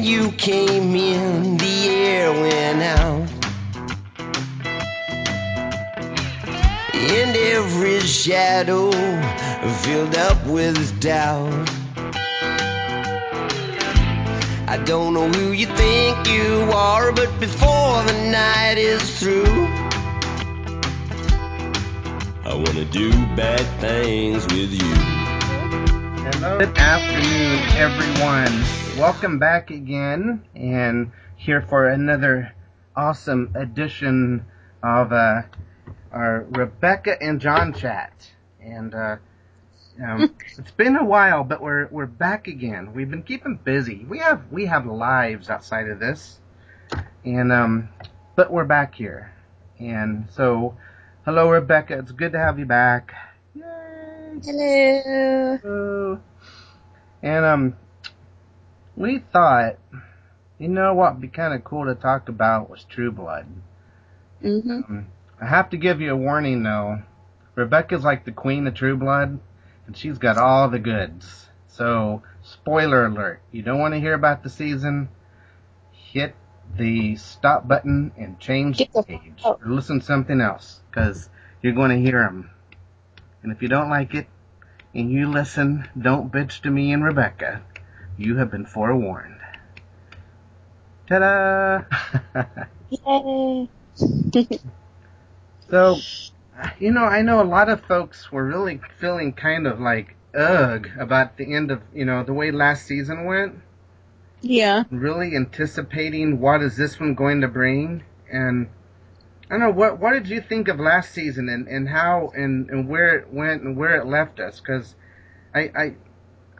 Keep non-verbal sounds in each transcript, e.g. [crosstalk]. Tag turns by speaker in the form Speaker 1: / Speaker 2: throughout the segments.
Speaker 1: When you came in, the air went out. And every shadow filled up with doubt. I don't know who you think you are, but before the night is through, I wanna do bad things with you.
Speaker 2: Hello. Good afternoon, everyone. Welcome back again, and here for another awesome edition of uh, our Rebekah and John chat. And uh, um, [laughs] it's been a while, but we're we're back again. We've been keeping busy. We have we have lives outside of this, and um, but we're back here. And so, hello, Rebekah. It's good to have you back. Yay!
Speaker 3: Hello.
Speaker 2: Hello. And um, we thought, you know what would be kind of cool to talk about was True Blood.
Speaker 3: hmm
Speaker 2: Um, I have to give you a warning though. Rebekah's like the queen of True Blood, and she's got all the goods. So, spoiler alert. You don't want to hear about the season? Hit the stop button and change
Speaker 3: Get
Speaker 2: the page. Or listen to something else, because you're going to hear them. And if you don't like it, and you listen, don't bitch to me and Rebecca. You have been forewarned. Ta-da! [laughs]
Speaker 3: Yay. [laughs]
Speaker 2: So, you know, I know a lot of folks were really feeling kind of like ugh about the end of, you know, the way last season went.
Speaker 3: yeah.
Speaker 2: Really anticipating what is this one going to bring, and I don't know what what did you think of last season and and how and and where it went and where it left us? Because I I.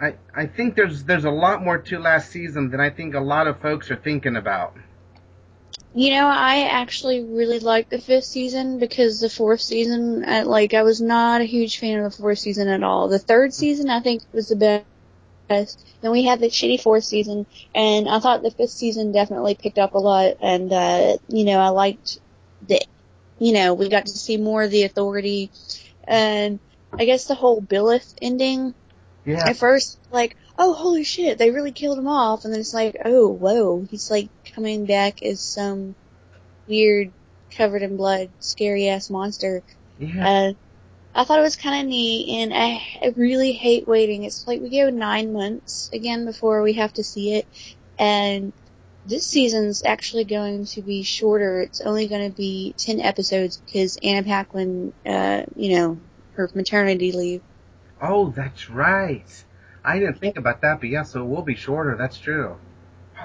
Speaker 2: I, I think there's there's a lot more to last season than I think a lot of folks are thinking about.
Speaker 3: You know, I actually really liked the fifth season because the fourth season, I, like, I was not a huge fan of the fourth season at all. The third season, I think, was the best. Then we had the shitty fourth season, and I thought the fifth season definitely picked up a lot, and, uh, you know, I liked that, you know, we got to see more of the authority, and I guess the whole Billith ending
Speaker 2: Yeah.
Speaker 3: at first like oh holy shit they really killed him off and then it's like oh whoa he's like coming back as some weird covered in blood scary ass monster
Speaker 2: Yeah.
Speaker 3: uh I thought it was kind of neat, and I, I really hate waiting. It's like we go nine months again before we have to see it, and this season's actually going to be shorter. It's only going to be ten episodes because Anna Paquin, uh, you know, her maternity leave.
Speaker 2: Oh, that's right. I didn't think about that, but yeah, so it will be shorter. That's true.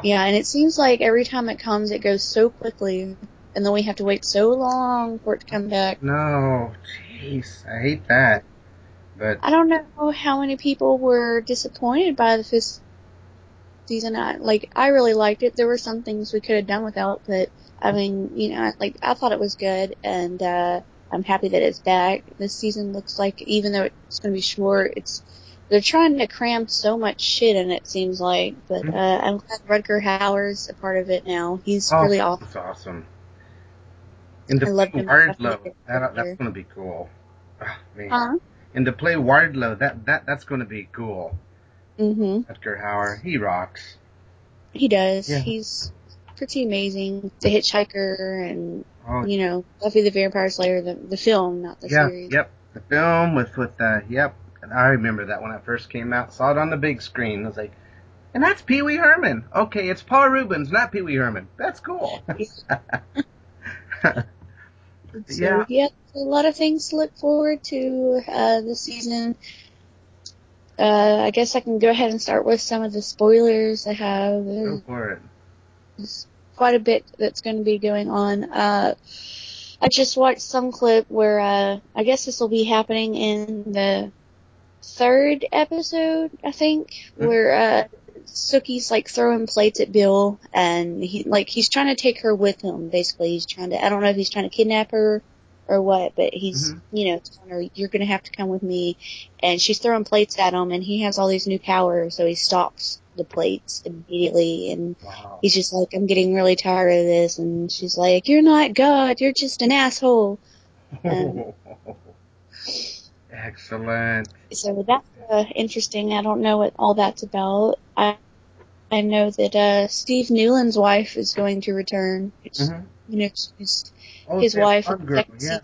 Speaker 3: Yeah, and it seems like every time it comes, it goes so quickly, and then we have to wait so long for it to come back.
Speaker 2: No, jeez, I hate that. But
Speaker 3: I don't know how many people were disappointed by the fifth season. I, like, I really liked it. There were some things we could have done without, but I mean, you know, like I thought it was good, and uh, I'm happy that it's back. This season looks like, even though it's going to be short, it's they're trying to cram so much shit in. It seems like, but
Speaker 2: Mhm.
Speaker 3: uh, I'm glad Rutger Hauer's a part of it now. He's
Speaker 2: oh,
Speaker 3: really awesome.
Speaker 2: That's awesome. And to
Speaker 3: I love
Speaker 2: play. Warlow, that, that's going to be cool. Ah, man.
Speaker 3: Huh?
Speaker 2: And to play Warlow, that that that's going to be cool.
Speaker 3: Mhm.
Speaker 2: Rutger Hauer, he rocks.
Speaker 3: He does.
Speaker 2: Yeah.
Speaker 3: He's pretty amazing. The Hitchhiker and
Speaker 2: Oh,
Speaker 3: you know, Buffy the Vampire Slayer, the the film, not the
Speaker 2: yeah,
Speaker 3: series.
Speaker 2: yep. The film with with uh, yep. And I remember that when I first came out. Saw it on the big screen. I was like, and that's Pee Wee Herman. Okay, it's Paul Reubens, not Pee Wee Herman. That's cool. [laughs] [laughs]
Speaker 3: So,
Speaker 2: Yeah.
Speaker 3: yeah, a lot of things to look forward to uh, this season. Uh, I guess I can go ahead and start with some of the spoilers I have.
Speaker 2: Go for it.
Speaker 3: Quite a bit that's going to be going on. Uh, I just watched some clip where uh, I guess this will be happening in the third episode, I think,
Speaker 2: Mhm.
Speaker 3: where uh, Sookie's like throwing plates at Bill, and he like he's trying to take her with him. Basically, he's trying to. I don't know if he's trying to kidnap her or what, but he's
Speaker 2: Mhm.
Speaker 3: you know telling her you're gonna have to come with me, and she's throwing plates at him, and he has all these new powers, so he stops the plates immediately, and
Speaker 2: Wow.
Speaker 3: he's just like, I'm getting really tired of this, and she's like, You're not God, you're just an asshole. Um, [laughs]
Speaker 2: Excellent.
Speaker 3: So that's uh, interesting. I don't know what all that's about. I, I know that uh, Steve Newlin's wife is going to return. Which,
Speaker 2: Mhm.
Speaker 3: You know, she's
Speaker 2: Oh,
Speaker 3: his wife
Speaker 2: one
Speaker 3: in
Speaker 2: girl,
Speaker 3: the second
Speaker 2: yeah.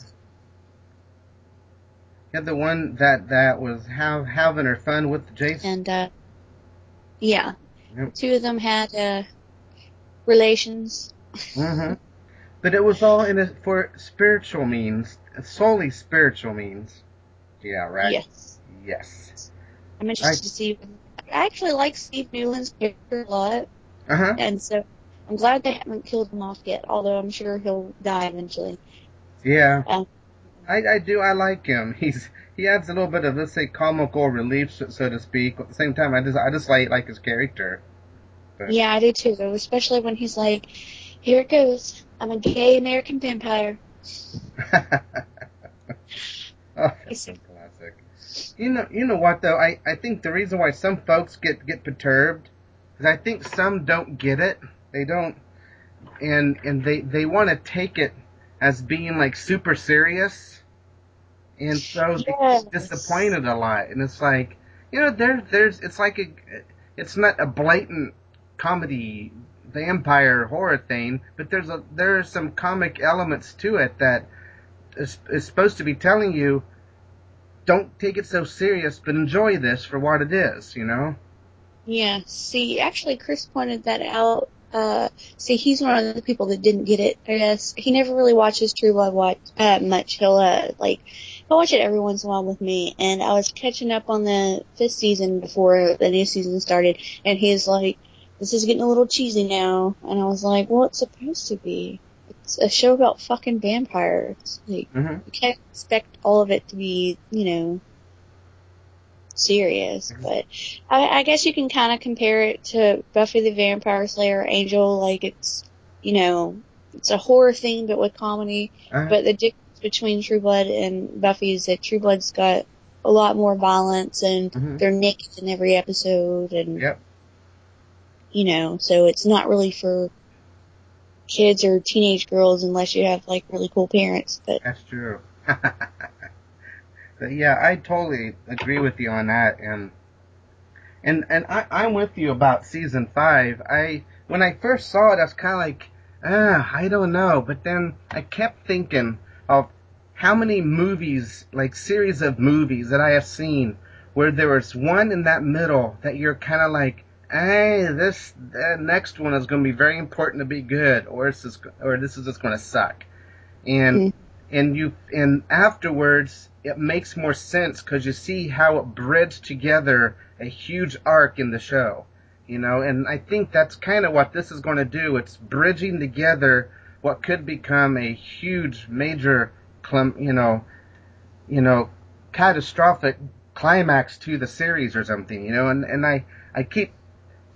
Speaker 2: Yeah, the one that that was have, having her fun with Jason.
Speaker 3: and uh, yeah,
Speaker 2: Yep.
Speaker 3: two of them had uh, relations.
Speaker 2: hmm But it was all in a, for spiritual means, solely spiritual means. Yeah, right.
Speaker 3: Yes,
Speaker 2: Yes.
Speaker 3: I'm interested
Speaker 2: I-
Speaker 3: to see. I actually like Steve Newlin's character a lot,
Speaker 2: Uh huh.
Speaker 3: and so I'm glad they haven't killed him off yet. Although I'm sure he'll die eventually.
Speaker 2: Yeah.
Speaker 3: Um,
Speaker 2: I, I do. I like him. [laughs] He's he adds a little bit of let's say comical relief, so, so to speak. At the same time, I just I just like like his character. But-
Speaker 3: Yeah, I do too. Especially when he's like, "Here it goes. I'm a gay American vampire." [laughs]
Speaker 2: oh, that's so classic. You know, you know what though? I, I think the reason why some folks get get perturbed is I think some don't get it. They don't, and and they they want to take it as being like super serious, and so they
Speaker 3: Yes.
Speaker 2: get disappointed a lot. And it's like, you know, there there's it's like a it's not a blatant comedy vampire horror thing, but there's a there are some comic elements to it that is, is supposed to be telling you don't take it so serious, but enjoy this for what it is, you know?
Speaker 3: Yeah. See, actually, Chris pointed that out. Uh, see, he's one of the people that didn't get it. I guess he never really watches True Blood watch uh, much. He'll uh, like he'll watch it every once in a while with me. And I was catching up on the fifth season before the new season started, and he's like, "This is getting a little cheesy now." And I was like, "Well, it's supposed to be. It's a show about fucking vampires. Like,
Speaker 2: Mm-hmm.
Speaker 3: you can't expect all of it to be, you know." Serious,
Speaker 2: Mhm.
Speaker 3: but I, I guess you can kind of compare it to Buffy the Vampire Slayer, Angel. Like it's, you know, it's a horror thing, but with comedy.
Speaker 2: Uh,
Speaker 3: But the difference between True Blood and Buffy is that True Blood's got a lot more violence, and
Speaker 2: Mhm.
Speaker 3: they're naked in every episode, and
Speaker 2: Yep.
Speaker 3: you know, so it's not really for kids or teenage girls unless you have like really cool parents. But
Speaker 2: That's true. [laughs] yeah, I totally agree with you on that, and and and I, I'm with you about season five. I when I first saw it, I was kind of like, ah, I don't know. But then I kept thinking of how many movies, like series of movies that I have seen, where there was one in that middle that you're kind of like, hey, this the next one is going to be very important to be good, or this is or this is just going to suck, and and you and afterwards it makes more sense because you see how it bridged together a huge arc in the show you know? And i think that's kind of what this is going to do. It's bridging together what could become a huge major clum you know you know catastrophic climax to the series or something you know? And and i i keep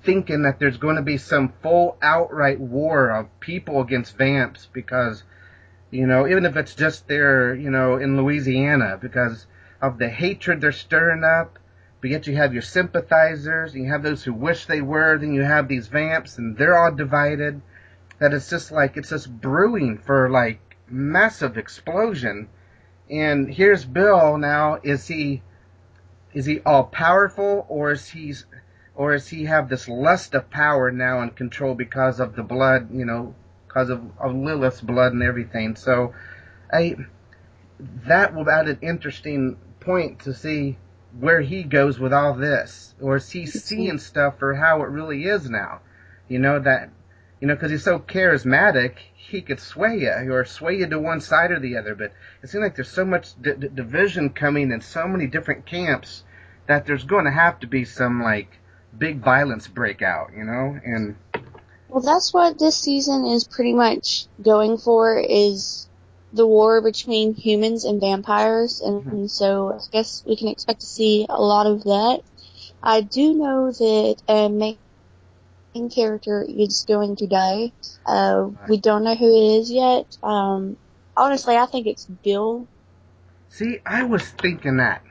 Speaker 2: thinking that there's going to be some full outright war of people against vamps because you know, even if it's just there, you know, in Louisiana, because of the hatred they're stirring up. But yet you have your sympathizers, and you have those who wish they were, then you have these vamps, and they're all divided. That it's just like, it's just brewing for like massive explosion. And here's Bill now, is he, is he all powerful, or is he, or is he have this lust of power now and control because of the blood, you know, because of, of Lilith's blood and everything. So, I that will add an interesting point to see where he goes with all this, or is he seeing stuff for how it really is now? You know that, you know, because he's so charismatic, he could sway you or sway you to one side or the other. But it seems like there's so much d- d- division coming in so many different camps that there's going to have to be some like big violence breakout, you know, and.
Speaker 3: Well, that's what this season is pretty much going for is the war between humans and vampires, and,
Speaker 2: Mhm.
Speaker 3: so I guess we can expect to see a lot of that. I do know that a main character is going to die. Uh, we don't know who it is yet. Um, honestly, I think it's Bill.
Speaker 2: See, I was thinking that.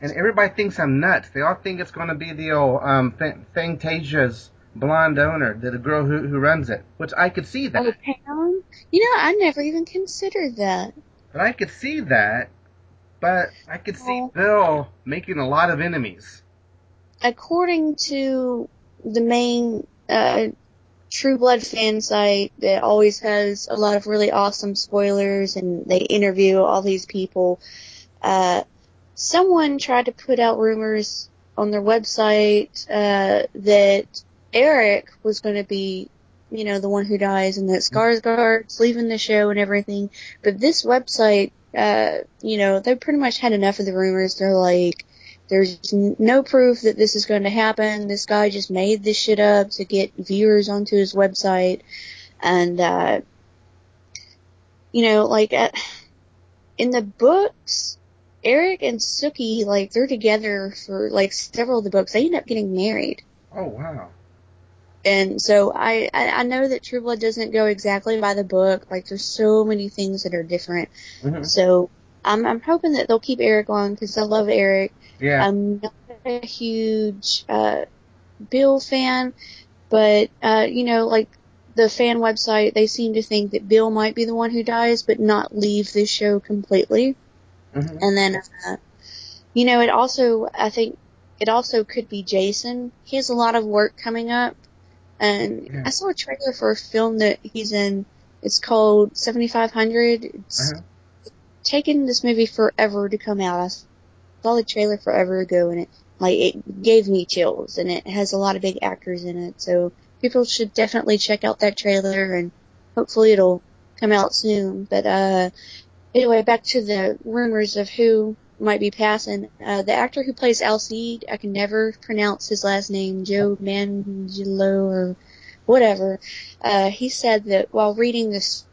Speaker 2: And everybody thinks I'm nuts. They all think it's going to be the old um, Fa- Fangtasia's blonde owner, the, the girl who, who runs it. Which I could see that.
Speaker 3: Oh, Pam? You know, I never even considered that.
Speaker 2: But I could see that. But I could see
Speaker 3: Oh.
Speaker 2: Bill making a lot of enemies.
Speaker 3: according to the main uh, True Blood fan site that always has a lot of really awesome spoilers, and they interview all these people. Uh, someone tried to put out rumors on their website uh, that Eric was going to be, you know, the one who dies, and that Skarsgård's leaving the show and everything. But this website, uh, you know, they pretty much had enough of the rumors. They're like, there's no proof that this is going to happen. This guy just made this shit up to get viewers onto his website. And, uh, you know, like, at, in the books, Eric and Sookie, like, they're together for, like, several of the books. They end up getting married.
Speaker 2: Oh, wow.
Speaker 3: And so I, I, I know that True Blood doesn't go exactly by the book. Like, there's so many things that are different.
Speaker 2: Mhm.
Speaker 3: So I'm, I'm hoping that they'll keep Eric on because I love Eric.
Speaker 2: Yeah.
Speaker 3: I'm not a huge uh, Bill fan, but uh, you know, like the fan website, they seem to think that Bill might be the one who dies, but not leave the show completely.
Speaker 2: Mhm.
Speaker 3: And then, uh, you know, it also, I think, it also could be Jason. He has a lot of work coming up, and
Speaker 2: Yeah.
Speaker 3: I saw a trailer for a film that he's in. It's called 7500. It's
Speaker 2: Uh-huh.
Speaker 3: taken this movie forever to come out. I saw the trailer forever ago, and it like it gave me chills, and it has a lot of big actors in it. So people should definitely check out that trailer, and hopefully it'll come out soon. But uh, anyway, back to the rumors of who might be passing. Uh, the actor who plays Alcide, I can never pronounce his last name, Joe Mangelo or whatever. Uh, he said that while reading this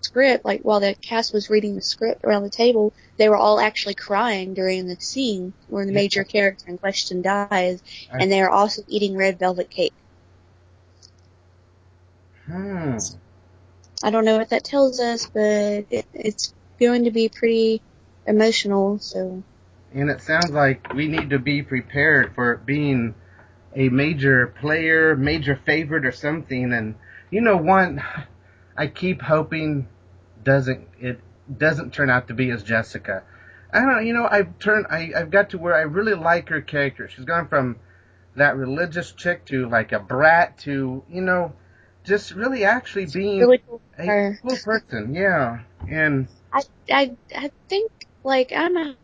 Speaker 3: script, like while the cast was reading the script around the table, they were all actually crying during the scene where the major character in question dies, and they are also eating red velvet cake.
Speaker 2: Hmm.
Speaker 3: I don't know what that tells us, but it, it's going to be pretty emotional. So
Speaker 2: And it sounds like we need to be prepared for it being a major player, major favorite or something. And you know, one I keep hoping doesn't it doesn't turn out to be as Jessica. I don't know, you know, I've turned I, I've got to where I really like her character. She's gone from that religious chick to like a brat to, you know, just really actually being
Speaker 3: really cool.
Speaker 2: a cool person, yeah. And
Speaker 3: I I I think like I'm a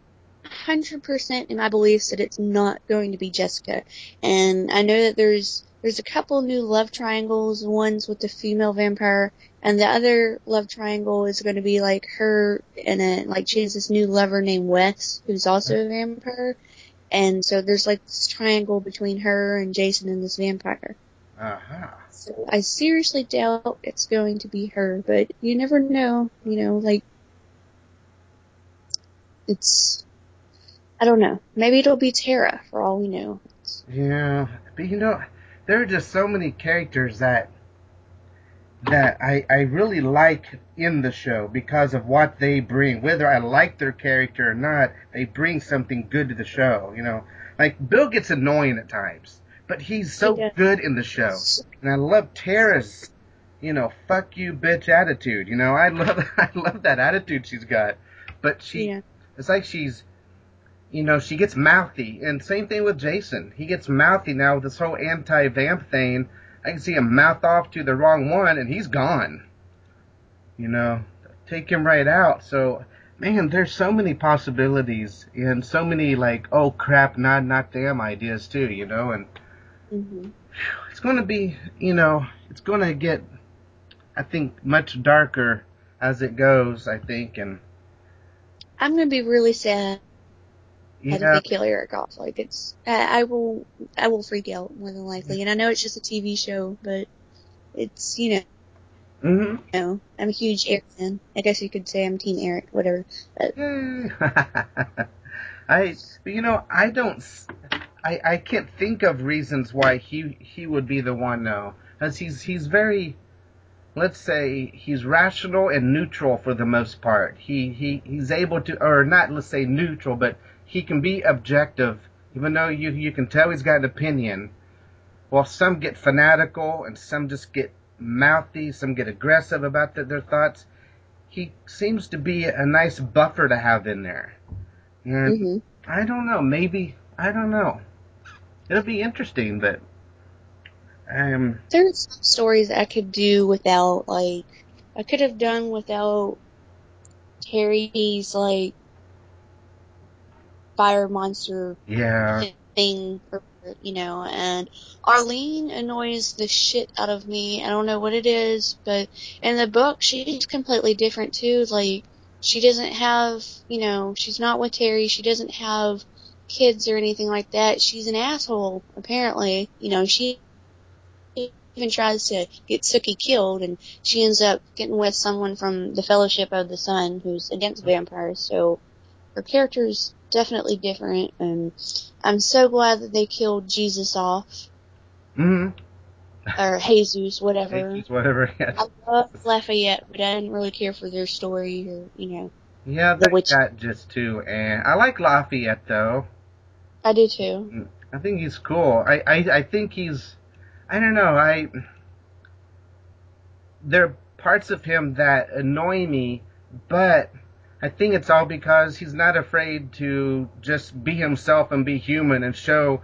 Speaker 3: hundred percent in my beliefs that it's not going to be Jessica, and I know that there's there's a couple new love triangles. One's with the female vampire, and the other love triangle is going to be like her and a like she has this new lover named Wes, who's also a vampire, and so there's like this triangle between her and Jason and this vampire.
Speaker 2: uh-huh.
Speaker 3: So I seriously doubt it's going to be her, but you never know. You know, like it's I don't know. Maybe it'll be Tara for all we know.
Speaker 2: Yeah, but you know, there are just so many characters that that I I really like in the show because of what they bring. Whether I like their character or not, they bring something good to the show. You know, like Bill gets annoying at times, but he's so
Speaker 3: He
Speaker 2: good in the show, and I love Tara's, you know, fuck you bitch attitude. You know, I love [laughs] I love that attitude she's got, but she
Speaker 3: Yeah.
Speaker 2: It's like she's, you know, she gets mouthy. And same thing with Jason. He gets mouthy now with this whole anti-vamp thing. I can see him mouth off to the wrong one and he's gone. You know, take him right out. So, man, there's so many possibilities and so many like, oh crap, not, not damn ideas too, you know, and
Speaker 3: hmm
Speaker 2: it's going to be, you know, it's going to get, I think, much darker as it goes, I think, and
Speaker 3: I'm gonna be really sad
Speaker 2: yeah,
Speaker 3: they kill Eric off. Like it's, I, I will, I will freak out more than likely. And I know it's just a TV show, but it's you know,
Speaker 2: mm-hmm.
Speaker 3: you know I'm a huge Eric fan. I guess you could say I'm Team Eric, whatever. But [laughs]
Speaker 2: I, you know, I don't, I, I can't think of reasons why he, he would be the one though. Cause he's, he's very, let's say, he's rational and neutral for the most part. He, he, he's able to, or not, let's say neutral, but he can be objective, even though you, you can tell he's got an opinion. Well, some get fanatical and some just get mouthy, some get aggressive about their, their thoughts. He seems to be a nice buffer to have in there. And
Speaker 3: hmm
Speaker 2: I don't know, maybe, I don't know. It'll be interesting, but Um,
Speaker 3: There's some stories I could do without, like, I could have done without Terry's, like, fire monster
Speaker 2: yeah.
Speaker 3: thing, or, you know, and Arlene annoys the shit out of me. I don't know what it is, but in the book, she's completely different too. Like, she doesn't have, you know, she's not with Terry, she doesn't have kids or anything like that. She's an asshole, apparently. You know, she even tries to get Sookie killed, and she ends up getting with someone from the Fellowship of the Sun who's against vampires. So her character's definitely different, and I'm so glad that they killed Jesus off,
Speaker 2: hmm
Speaker 3: or Jesus, whatever.
Speaker 2: Ages, whatever. Yeah.
Speaker 3: I love Lafayette, but I didn't really care for their story, or you know,
Speaker 2: Yeah,
Speaker 3: The witch-
Speaker 2: got just too. And I like Lafayette though.
Speaker 3: I do too.
Speaker 2: I think he's cool. I, I, I think he's, I don't know, I, there are parts of him that annoy me, but I think it's all because he's not afraid to just be himself and be human and show,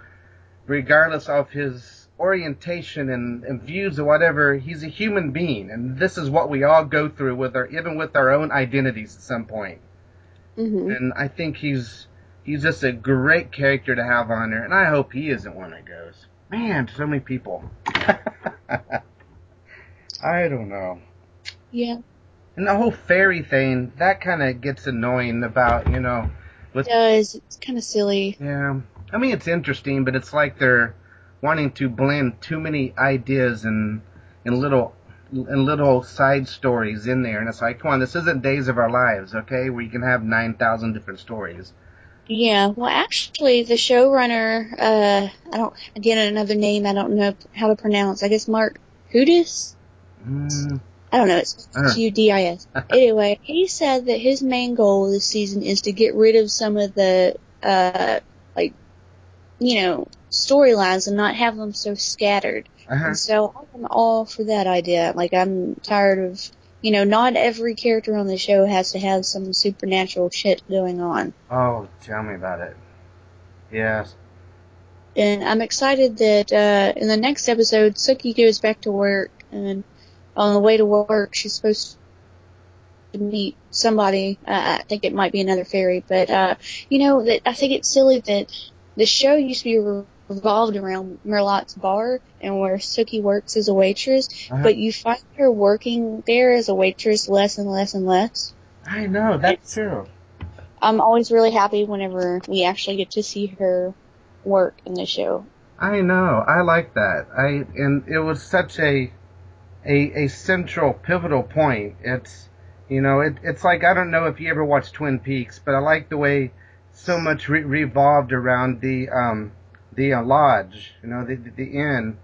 Speaker 2: regardless of his orientation and, and views or whatever, he's a human being. And this is what we all go through with our, even with our own identities at some point
Speaker 3: hmm
Speaker 2: and I think he's he's just a great character to have on there, and I hope he isn't one that goes. Man, so many people. [laughs] I don't know.
Speaker 3: Yeah,
Speaker 2: And the whole fairy thing, that kind of gets annoying about, you know,
Speaker 3: it does. It's kind of silly.
Speaker 2: yeah. I mean, it's interesting, but it's like they're wanting to blend too many ideas and, and little, and little side stories in there. And it's like, come on, this isn't Days of Our Lives, okay? Where you can have 9,000 different stories.
Speaker 3: Yeah, well, actually, the showrunner, uh, I don't, again, another name I don't know how to pronounce. I guess Mark Hudis?
Speaker 2: Mm,
Speaker 3: I don't know, it's
Speaker 2: I don't-
Speaker 3: H-U-D-I-S. [laughs] anyway, he said that his main goal this season is to get rid of some of the, uh, like, you know, storylines and not have them so scattered.
Speaker 2: uh-huh.
Speaker 3: And so I'm all for that idea. Like, I'm tired of, you know, not every character on the show has to have some supernatural shit going on.
Speaker 2: Oh, tell me about it. Yes.
Speaker 3: And I'm excited that uh, in the next episode, Sookie goes back to work, and on the way to work, she's supposed to meet somebody. Uh, I think it might be another fairy, but uh, you know that I think it's silly that the show used to be re- revolved around Merlotte's bar and where Sookie works as a waitress,
Speaker 2: Uh-huh.
Speaker 3: but you find her working there as a waitress less and less and less.
Speaker 2: I know, that's true.
Speaker 3: I'm always really happy whenever we actually get to see her work in the show.
Speaker 2: I know. I like that. I and it was such a a a central pivotal point. It's you know, it it's like I don't know if you ever watched Twin Peaks, but I like the way so much re- revolved around the um the uh, lodge, you know, the, the the inn.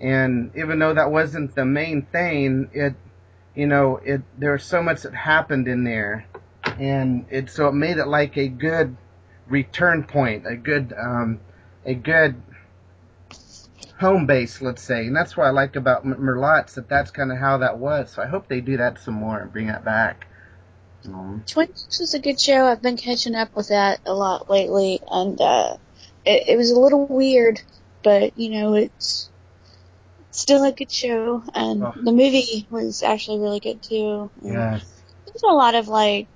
Speaker 2: And even though that wasn't the main thing, it you know, it there was so much that happened in there. And it so it made it like a good return point, a good um a good home base, let's say, and that's what I like about Merlotte's that that's kind of how that was. So I hope they do that some more and bring that back. Um,
Speaker 3: Twin Peaks is a good show. I've been catching up with that a lot lately, and uh, it, it was a little weird, but you know it's still a good show, and
Speaker 2: Oh.
Speaker 3: the movie was actually really good too. There's a lot of like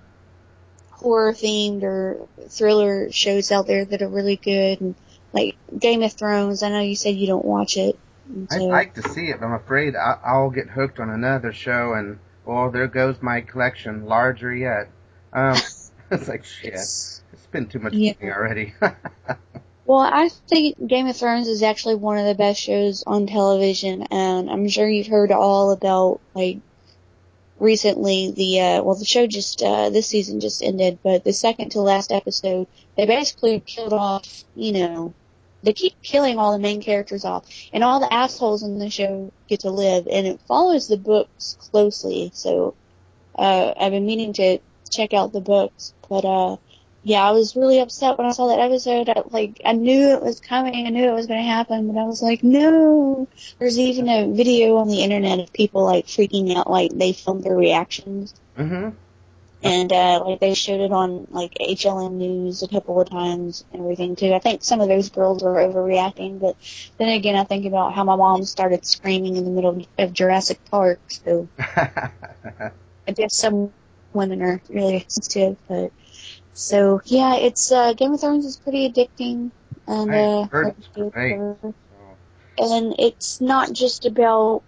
Speaker 3: horror themed or thriller shows out there that are really good, and like Game of Thrones. I know you said you don't watch it. and
Speaker 2: I'd like to see it, but I'm afraid I- I'll get hooked on another show, and well, there goes my collection, larger yet. Um, [laughs] it's like shit. It's been too much
Speaker 3: Yeah.
Speaker 2: already. [laughs]
Speaker 3: Well, I think Game of Thrones is actually one of the best shows on television, and I'm sure you've heard all about like recently the uh well the show just uh this season just ended, but the second to last episode they basically killed off, you know, they keep killing all the main characters off, and all the assholes in the show get to live, and it follows the books closely. So uh I've been meaning to check out the books, but uh yeah, I was really upset when I saw that episode. I, like, I knew it was coming. I knew it was going to happen, but I was like, no. There's even a video on the internet of people like freaking out, like they filmed their reactions.
Speaker 2: hmm
Speaker 3: and uh, like they showed it on like HLN News a couple of times and everything too. I think some of those girls were overreacting, but then again, I think about how my mom started screaming in the middle of Jurassic Park. So [laughs] I guess some women are really sensitive, but so yeah, it's uh, Game of Thrones is pretty addicting, and uh,
Speaker 2: heard
Speaker 3: and it's not just about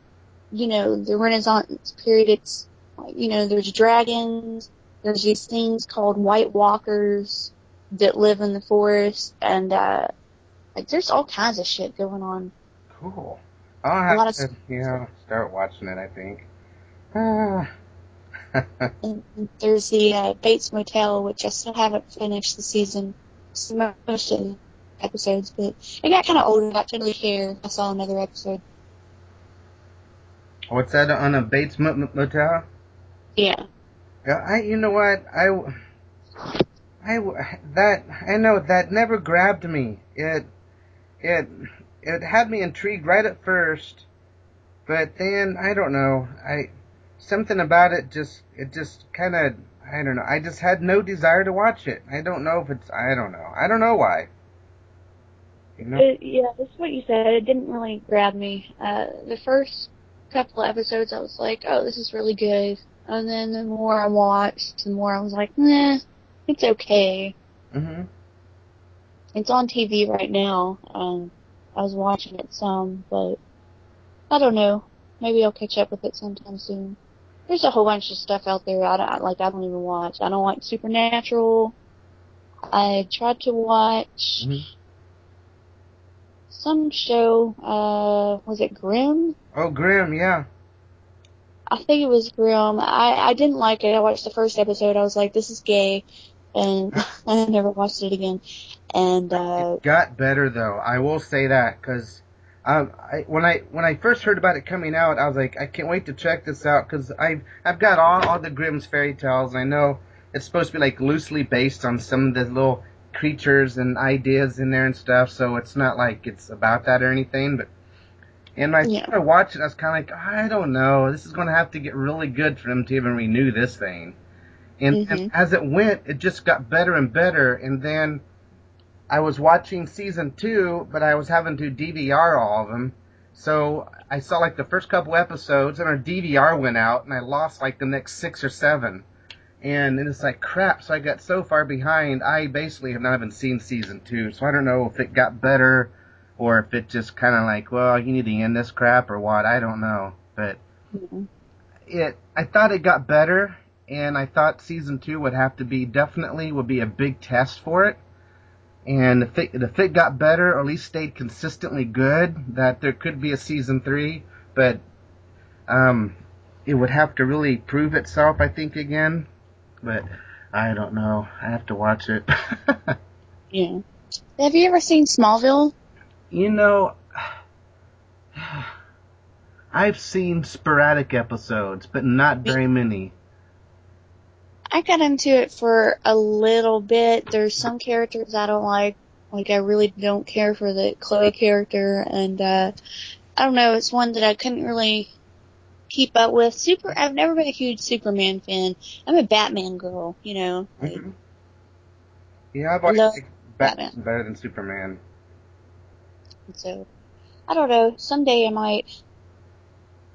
Speaker 3: you know the Renaissance period. It's you know there's dragons, there's these things called White Walkers that live in the forest, and uh, like there's all kinds of shit going on.
Speaker 2: Cool. I'll have to, you know, start watching it. I think. Ah. [laughs]
Speaker 3: And there's the uh, Bates Motel, which I still haven't finished the season, most of the episodes, but it got kind of old. and I didn't really care. I saw another episode.
Speaker 2: What's that on a Bates Mo- Mo- Motel?
Speaker 3: Yeah.
Speaker 2: Yeah, I. You know what? I. I that I know that never grabbed me. It it it had me intrigued right at first, but then I don't know. I something about it just it just kind of I don't know. I just had no desire to watch it. I don't know if it's I don't know. I don't know why. You know?
Speaker 3: It, yeah, that's what you said. It didn't really grab me. Uh, the first couple of episodes, I was like, oh, this is really good. And then the more I watched, the more I was like, nah, it's okay.
Speaker 2: Mhm.
Speaker 3: It's on TV right now. Um, I was watching it some, but I don't know. Maybe I'll catch up with it sometime soon. There's a whole bunch of stuff out there I don't, like. I don't even watch. I don't like Supernatural. I tried to watch
Speaker 2: Mhm.
Speaker 3: some show. Uh, was it Grimm?
Speaker 2: Oh, Grim, yeah.
Speaker 3: I think it was Grimm. I I didn't like it. I watched the first episode. I was like, this is gay, and [laughs] I never watched it again. And uh,
Speaker 2: It got better though. I will say that because um, I, when I when I first heard about it coming out, I was like, I can't wait to check this out because I've I've got all all the Grimm's fairy tales. I know it's supposed to be like loosely based on some of the little creatures and ideas in there and stuff. So it's not like it's about that or anything. But and I
Speaker 3: Yeah.
Speaker 2: started watching, I was kind of like, I don't know. This is going to have to get really good for them to even renew this thing. And, and as it went, it just got better and better. And then I was watching season two, but I was having to DVR all of them. So I saw like the first couple episodes, and our DVR went out, and I lost like the next six or seven. And it's like crap. So I got so far behind. I basically have not even seen season two. So I don't know if it got better, or if it just kind of like, well, you need to end this crap or what. I don't know. But
Speaker 3: mhm.
Speaker 2: it I thought it got better and I thought season two would have to be definitely would be a big test for it. And if it, if it got better or at least stayed consistently good, that there could be a season three, but um it would have to really prove itself I think again. But I don't know. I have to watch it. [laughs]
Speaker 3: yeah. Have you ever seen Smallville?
Speaker 2: you know [sighs] I've seen sporadic episodes, but not very many.
Speaker 3: I got into it for a little bit. There's some characters I don't like. Like I really don't care for the Chloe character, and uh I don't know. It's one that I couldn't really keep up with. Super. I've never been a huge Superman fan. I'm a Batman girl. You know. Like,
Speaker 2: Mhm. Yeah, I've always
Speaker 3: Love
Speaker 2: liked Batman
Speaker 3: Batman.
Speaker 2: better than Superman.
Speaker 3: So, I don't know. Someday I might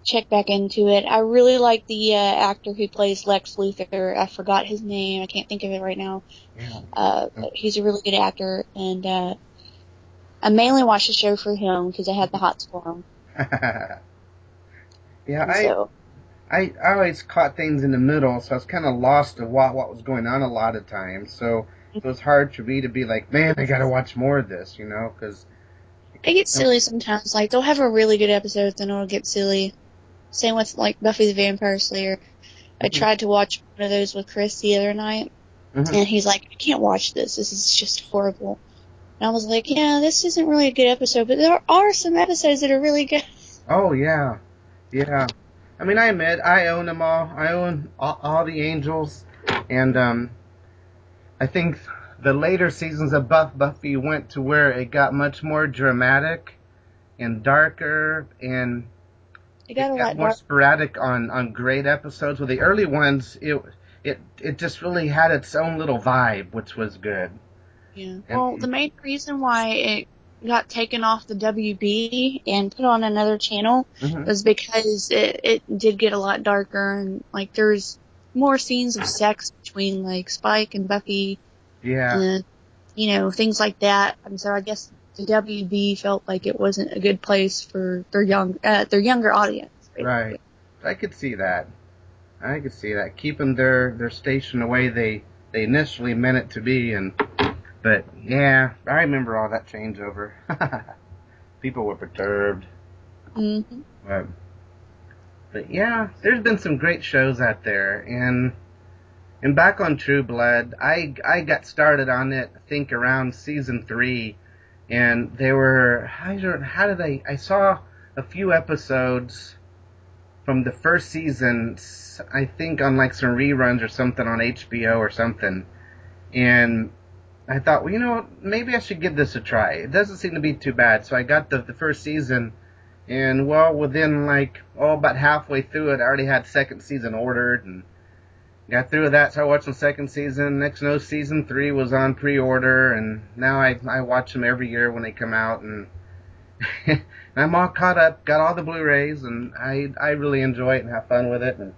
Speaker 3: check back into it. I really like the uh, actor who plays Lex Luthor. I forgot his name. I can't think of it right now.
Speaker 2: Yeah.
Speaker 3: Uh, but he's a really good actor, and uh, I mainly watched the show for him because I had the hots for him.
Speaker 2: yeah,
Speaker 3: And
Speaker 2: I,
Speaker 3: so,
Speaker 2: I I always caught things in the middle, so I was kind of lost of what what was going on a lot of times. So it was hard for me to be like, man, I got to watch more of this, you know, because
Speaker 3: it gets silly sometimes. Like they'll have a really good episode, then it'll get silly. Same with like Buffy the Vampire Slayer. I
Speaker 2: Mhm.
Speaker 3: tried to watch one of those with Chris the other night,
Speaker 2: Mhm.
Speaker 3: and he's like, "I can't watch this. This is just horrible." And I was like, "Yeah, this isn't really a good episode, but there are some episodes that are really good."
Speaker 2: oh yeah, yeah. I mean, I admit I own them all. I own all, all the Angels, and um, I think the later seasons of Buff Buffy went to where it got much more dramatic and darker and
Speaker 3: It got a
Speaker 2: it got
Speaker 3: lot
Speaker 2: more sporadic on on great episodes. With the early ones, it it it just really had its own little vibe, which was good.
Speaker 3: Yeah. Well, the main reason why it got taken off the WB and put on another channel
Speaker 2: Mhm.
Speaker 3: was because it, it did get a lot darker and like there's more scenes of sex between like Spike and Buffy
Speaker 2: Yeah,
Speaker 3: and you know things like that. And so I guess the WB felt like it wasn't a good place for their young uh, their younger audience. basically.
Speaker 2: right. I could see that. I could see that keeping their their station the way they they initially meant it to be, and but yeah, I remember all that changeover. [laughs] People were perturbed.
Speaker 3: hmm
Speaker 2: But, but yeah, there's been some great shows out there, and and back on True Blood, I I got started on it. I think around season three, and they were how did how did I I saw a few episodes from the first season. I think on like some reruns or something on HBO or something, and I thought, well, you know, maybe I should give this a try. It doesn't seem to be too bad. So I got the the first season and well, within like oh about halfway through it, I already had second season ordered and got through with that. Started watching second season. Next, no season three was on pre-order, and now I I watch them every year when they come out, [laughs] and I'm all caught up. Got all the Blu-rays, and I I really enjoy it and have fun with it. And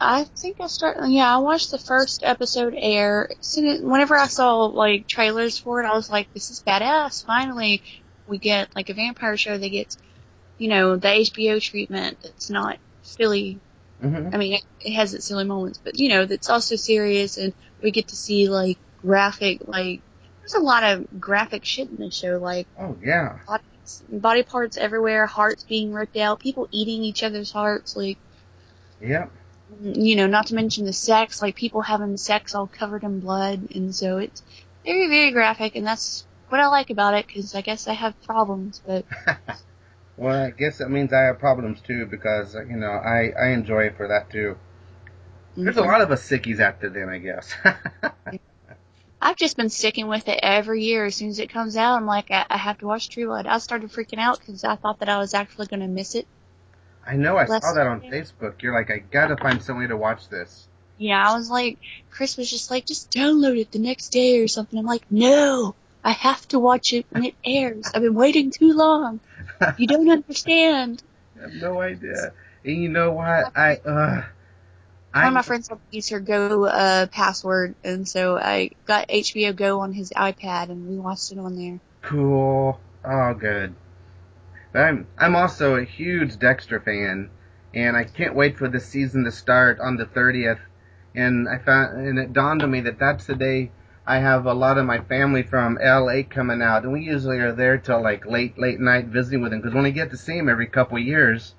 Speaker 3: I think I start. Yeah, I watched the first episode air. Whenever I saw like trailers for it, I was like, "This is badass!" Finally, we get like a vampire show that gets, you know, the HBO treatment. That's not silly.
Speaker 2: Mhm.
Speaker 3: I mean, it, it has its silly moments, but you know, it's also serious, and we get to see like graphic. Like, there's a lot of graphic shit in the show. Like
Speaker 2: oh yeah,
Speaker 3: bodies, body parts everywhere, hearts being ripped out, people eating each other's hearts. Like.
Speaker 2: yeah,
Speaker 3: you know, not to mention the sex, like people having sex all covered in blood, and so it's very, very graphic, and that's what I like about it, because I guess I have problems, but [laughs]
Speaker 2: Well, I guess that means I have problems too because uh, you know I I enjoy it for that too. There's a lot of us sickies there then, I guess. [laughs]
Speaker 3: I've just been sticking with it every year. As soon as it comes out, I'm like, I, I have to watch True Blood. I started freaking out because I thought that I was actually going to miss it.
Speaker 2: I know I saw that on Facebook. You're like, I gotta find some way to watch this.
Speaker 3: Yeah, I was like, Chris was just like, just download it the next day or something. I'm like, no, I have to watch it when it airs. I've been waiting too long. [laughs] You don't understand.
Speaker 2: I have no idea. And you know what? I uh, I
Speaker 3: One of my friends had to use her Go uh, password, and so I got HBO Go on his iPad, and we watched it on there.
Speaker 2: cool. Oh, good. But I'm I'm also a huge Dexter fan, and I can't wait for the season to start on the 30th. And I found, and it dawned on me that that's the day I have a lot of my family from LA coming out, and we usually are there till like late late night visiting with them because we only get to see them every couple of years.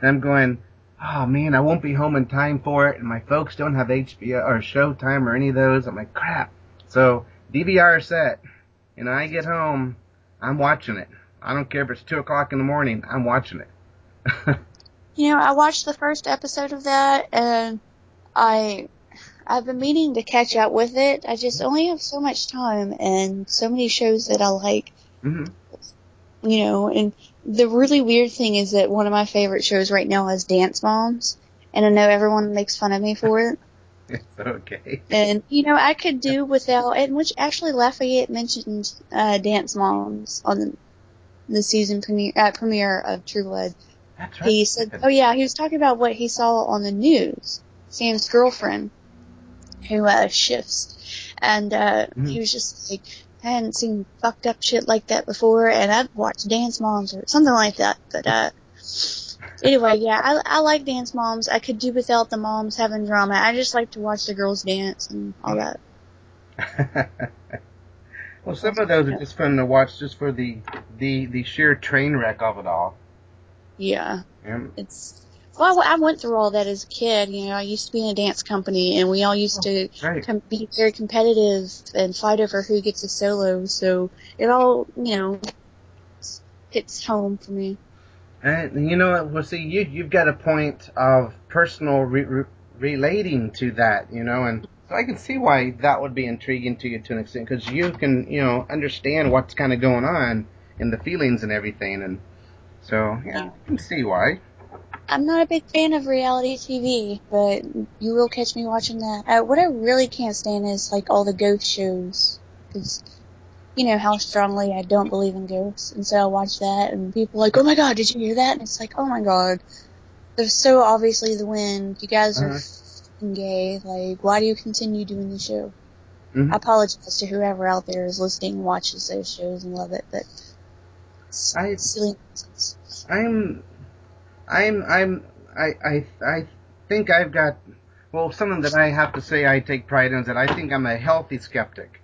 Speaker 2: And I'm going, oh man, I won't be home in time for it, and my folks don't have HBO or Showtime or any of those. I'm like, crap. So DVR set, and I get home, I'm watching it. I don't care if it's two o'clock in the morning, I'm watching it. [laughs]
Speaker 3: You know, I watched the first episode of that, and I I've been meaning to catch up with it. I just only have so much time and so many shows that I like.
Speaker 2: hmm
Speaker 3: You know, and the really weird thing is that one of my favorite shows right now is Dance Moms, and I know everyone makes fun of me for it. [laughs]
Speaker 2: It's okay.
Speaker 3: And you know, I could do [laughs] without, and which actually Lafayette mentioned uh, Dance Moms on the, the season premiere uh, premiere of True Blood.
Speaker 2: That's right.
Speaker 3: He said, "Oh yeah," he was talking about what he saw on the news. Sam's girlfriend, who uh, shifts, and uh,
Speaker 2: Mhm.
Speaker 3: he was just like, "I hadn't seen fucked up shit like that before," and I'd watched Dance Moms or something like that. But uh, anyway, yeah, I, I like Dance Moms. I could do without the moms having drama. I just like to watch the girls dance and all that. [laughs]
Speaker 2: well, some of those are just fun to watch, just for the the the sheer train wreck of it all.
Speaker 3: Yeah.
Speaker 2: Yeah.
Speaker 3: It's well, I went through all that as a kid. You know, I used to be in a dance company, and we all used to oh,
Speaker 2: Right.
Speaker 3: com- be very competitive and fight over who gets a solo. So it all, you know, hits home for me.
Speaker 2: And you know what? Well, see, you you've got a point of personal re- re- relating to that, you know, and so I can see why that would be intriguing to you to an extent because you can, you know, understand what's kind of going on and the feelings and everything, and so yeah, I can see why.
Speaker 3: I'm not a big fan of reality TV, but you will catch me watching that. Uh, what I really can't stand is like all the ghost shows, because you know how strongly I don't believe in ghosts, and so I watch that, and people are like, "Oh my god, did you hear that?" And it's like, "Oh my god, there's so obviously the wind. You guys are
Speaker 2: Uh-huh.
Speaker 3: gay. Like, why do you continue doing the show?"
Speaker 2: Mhm.
Speaker 3: I apologize to whoever out there is listening, watches those shows, and love it, but it's
Speaker 2: I-
Speaker 3: silly nonsense.
Speaker 2: I'm, I'm, I'm, I, I, I think I've got, well, something that I have to say I take pride in is that I think I'm a healthy skeptic.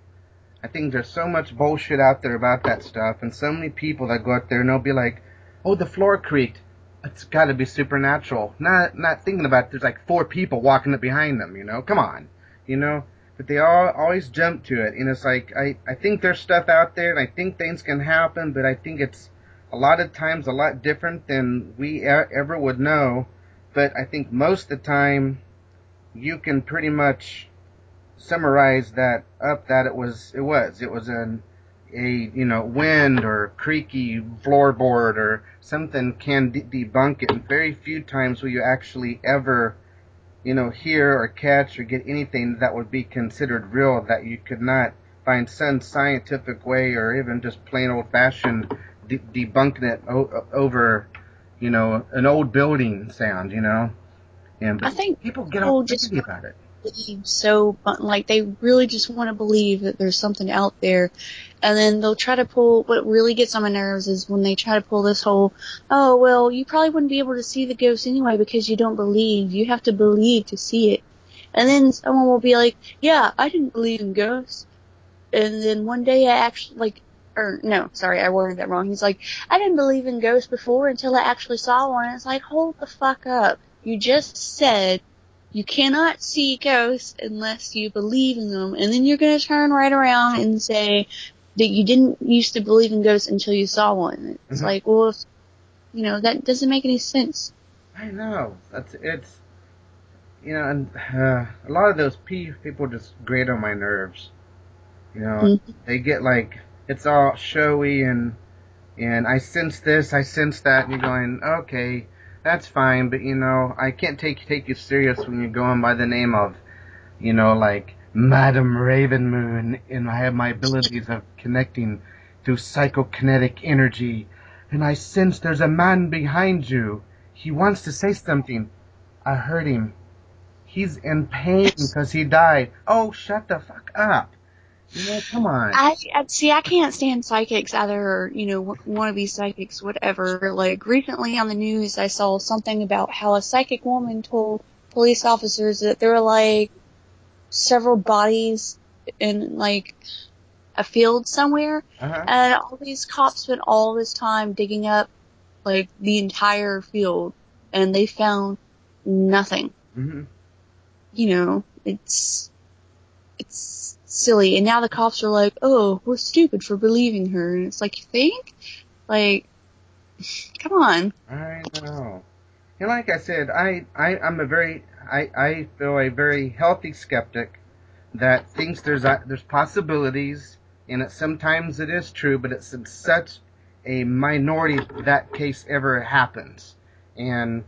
Speaker 2: I think there's so much bullshit out there about that stuff, and so many people that go out there and they'll be like, "Oh, the floor creaked. It's got to be supernatural." Not, not thinking about there's like four people walking up behind them. You know, come on, you know. But they all always jump to it, and it's like I, I think there's stuff out there, and I think things can happen, but I think it's a lot of times a lot different than we ever would know. But I think most of the time, you can pretty much summarize that up that it was it was it was an a you know wind or creaky floorboard or something can de- debunk it and very few times will you actually ever you know hear or catch or get anything that would be considered real that you could not find some scientific way or even just plain old fashioned de- debunking it o- over you know an old building sound you know? And
Speaker 3: I think
Speaker 2: people get all
Speaker 3: just
Speaker 2: about it.
Speaker 3: so like they really just want to believe that there's something out there. And then they'll try to pull what really gets on my nerves is when they try to pull this whole oh well you probably wouldn't be able to see the ghost anyway because you don't believe. You have to believe to see it. And then someone will be like yeah i didn't believe in ghosts. And then one day i actually like or no sorry i worded that wrong he's like i didn't believe in ghosts before until i actually saw one and it's like hold the fuck up you just said you cannot see ghosts unless you believe in them, and then you're going to turn right around and say that you didn't used to believe in ghosts until you saw one. It's
Speaker 2: Mhm.
Speaker 3: like, well, if, you know, that doesn't make any sense.
Speaker 2: I know. That's it's. You know, and uh, a lot of those pe- people just grate on my nerves. You know,
Speaker 3: Mhm.
Speaker 2: they get like it's all showy and and I sense this, I sense that, and you're going, okay, that's fine, but you know, I can't take take you serious when you're going by the name of, you know, like Madam Ravenmoon, and I have my abilities of connecting through psychokinetic energy, and I sense there's a man behind you. He wants to say something. I heard him. He's in pain because he died. Oh, shut the fuck up. Know, come on.
Speaker 3: I, I see. I can't stand psychics either. Or, you know, wannabe psychics, whatever. Like recently on the news, I saw something about how a psychic woman told police officers that there were like several bodies in like a field somewhere,
Speaker 2: Uh-huh.
Speaker 3: and all these cops spent all this time digging up like the entire field, and they found nothing.
Speaker 2: hmm
Speaker 3: You know, it's it's silly. And now the cops are like, "Oh, we're stupid for believing her," and it's like, you think? Like, come on.
Speaker 2: I know. And like I said, I, I I'm a very I, I feel a very healthy skeptic that thinks there's a, there's possibilities and that sometimes it is true, but it's such a minority that case ever happens. And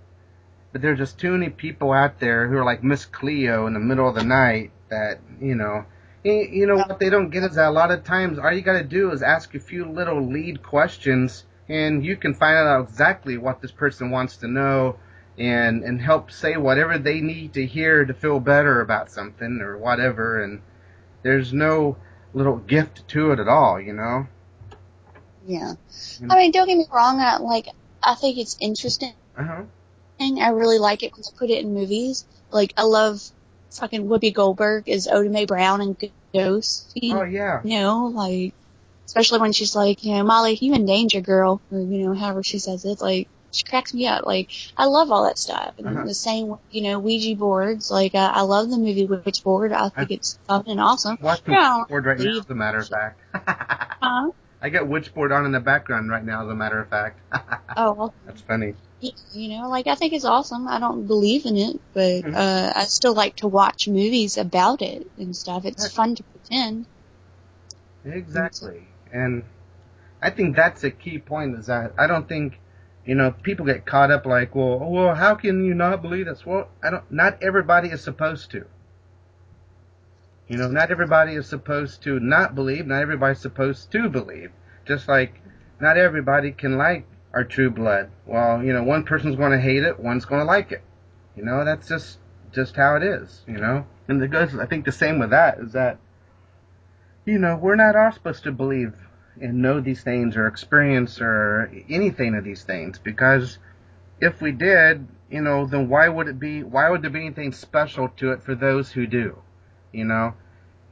Speaker 2: but there's just too many people out there who are like Miss Cleo in the middle of the night that you know. You you know what they don't get is that a lot of times all you got to do is ask a few little lead questions and you can find out exactly what this person wants to know and and help say whatever they need to hear to feel better about something or whatever and there's no little gift to it at all you know
Speaker 3: Yeah. I mean, don't get me wrong. I like. I think it's interesting.
Speaker 2: uh-huh
Speaker 3: I really like it when they put it in movies. Like, I love fucking Whoopi Goldberg is Oda Mae Brown and Ghost. You
Speaker 2: oh yeah You
Speaker 3: know, like, especially when she's like, you know, Molly, you in danger, girl, or you know, however she says it. Like, she cracks me up. Like, I love all that stuff. And
Speaker 2: Uh-huh.
Speaker 3: the same, you know, Ouija boards. Like, I, I love the movie Witchboard. I think it's fun and awesome.
Speaker 2: watching
Speaker 3: Yeah.
Speaker 2: Witchboard right now as a matter of fact
Speaker 3: Huh? [laughs]
Speaker 2: I got Witchboard on in the background right now as a matter of fact [laughs]
Speaker 3: Oh, well,
Speaker 2: that's funny
Speaker 3: you know, like I think it's awesome. I don't believe in it, but
Speaker 2: Mhm.
Speaker 3: uh I still like to watch movies about it and stuff. It's
Speaker 2: Right.
Speaker 3: fun to pretend.
Speaker 2: Exactly. And I think that's a key point is that I don't think you know, people get caught up like, well, well, how can you not believe this? Well, I don't. Not everybody is supposed to. You know, not everybody is supposed to not believe. Not everybody's supposed to believe. Just like not everybody can like our True Blood. Well, you know, one person's going to hate it, one's going to like it. You know, that's just just how it is. You know, and it goes. I think the same with that is that. You know, we're not all supposed to believe and know these things or experience or anything of these things because if we did, you know, then why would it be? Why would there be anything special to it for those who do? You know,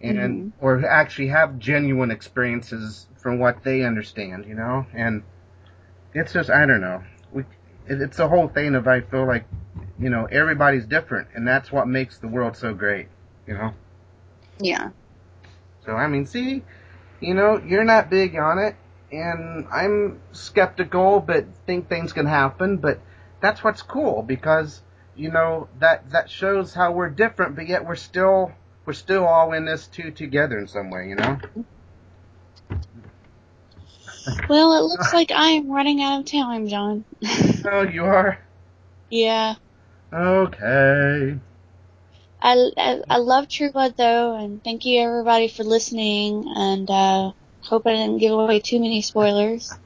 Speaker 2: and
Speaker 3: Mhm.
Speaker 2: or actually have genuine experiences from what they understand. You know, and it's just I don't know. We it, it's the whole thing of I feel like you know everybody's different, and that's what makes the world so great. You know.
Speaker 3: Yeah.
Speaker 2: So I mean, see, you know, you're not big on it, and I'm skeptical, but think things can happen. But that's what's cool because you know that that shows how we're different, but yet we're still we're still all in this too together in some way. You know.
Speaker 3: Well, it looks like I am running out of time, John. [laughs]
Speaker 2: Oh, you are
Speaker 3: yeah.
Speaker 2: okay.
Speaker 3: I, I, I love True Blood though, and thank you everybody for listening, and uh, hope I didn't give away too many spoilers. [laughs]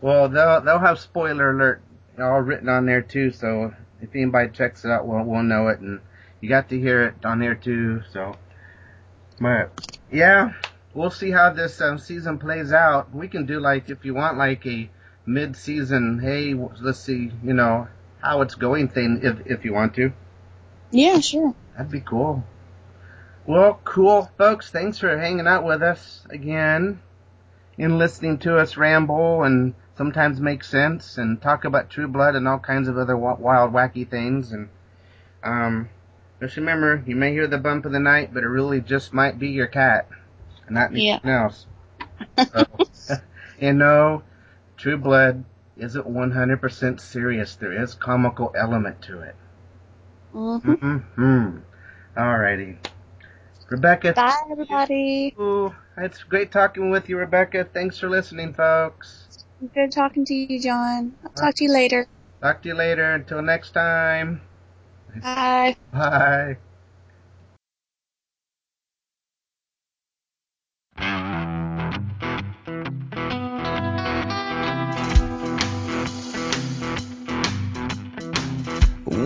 Speaker 2: Well, they'll they'll have spoiler alert all written on there too. So if anybody checks it out, we'll we'll know it, and you got to hear it on there too. So, but yeah, we'll see how this um, season plays out. We can do like if you want like a mid-season. Hey, let's see, you know how it's going thing if if you want to.
Speaker 3: Yeah, sure.
Speaker 2: That'd be cool. Well, cool, folks. Thanks for hanging out with us again and listening to us ramble and sometimes make sense and talk about True Blood and all kinds of other wild, wacky things. And um, just remember, you may hear the bump of the night, but it really just might be your cat, and not anything else. [laughs] So, [laughs] and no, True Blood isn't 100% serious. There is comical element to it.
Speaker 3: hmm
Speaker 2: Mm-hmm. Alrighty. Rebekah.
Speaker 3: Bye, everybody.
Speaker 2: Ooh, it's great talking with you, Rebekah. Thanks for listening, folks.
Speaker 3: Good talking to you, John. I'll talk to you later.
Speaker 2: Talk to you later. Until next time.
Speaker 3: Bye.
Speaker 2: Bye.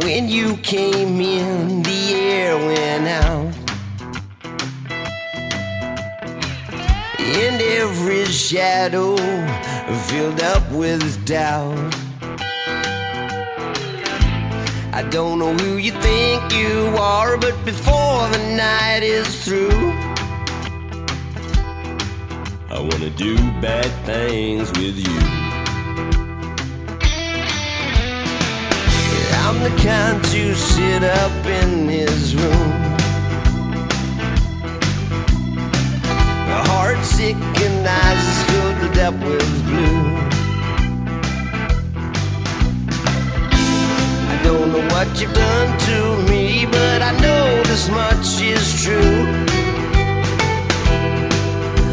Speaker 1: When you came in, the air went out. And every shadow filled up with doubt. I don't know who you think you are, but before the night is through, I wanna do bad things with you. I'm the kind to sit up in his room. A Heart sick and eyes filled up with blue. I don't know what you've done to me, but I know this much is true.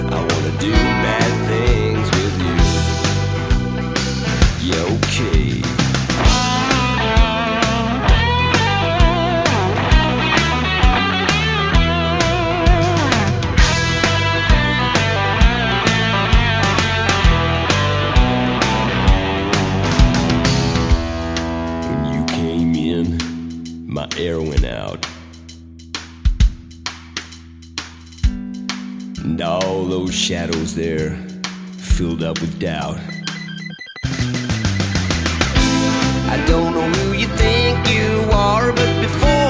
Speaker 1: I wanna do bad things with you. Yeah, okay. Shadows there filled up with doubt. I don't know who you think you are, but before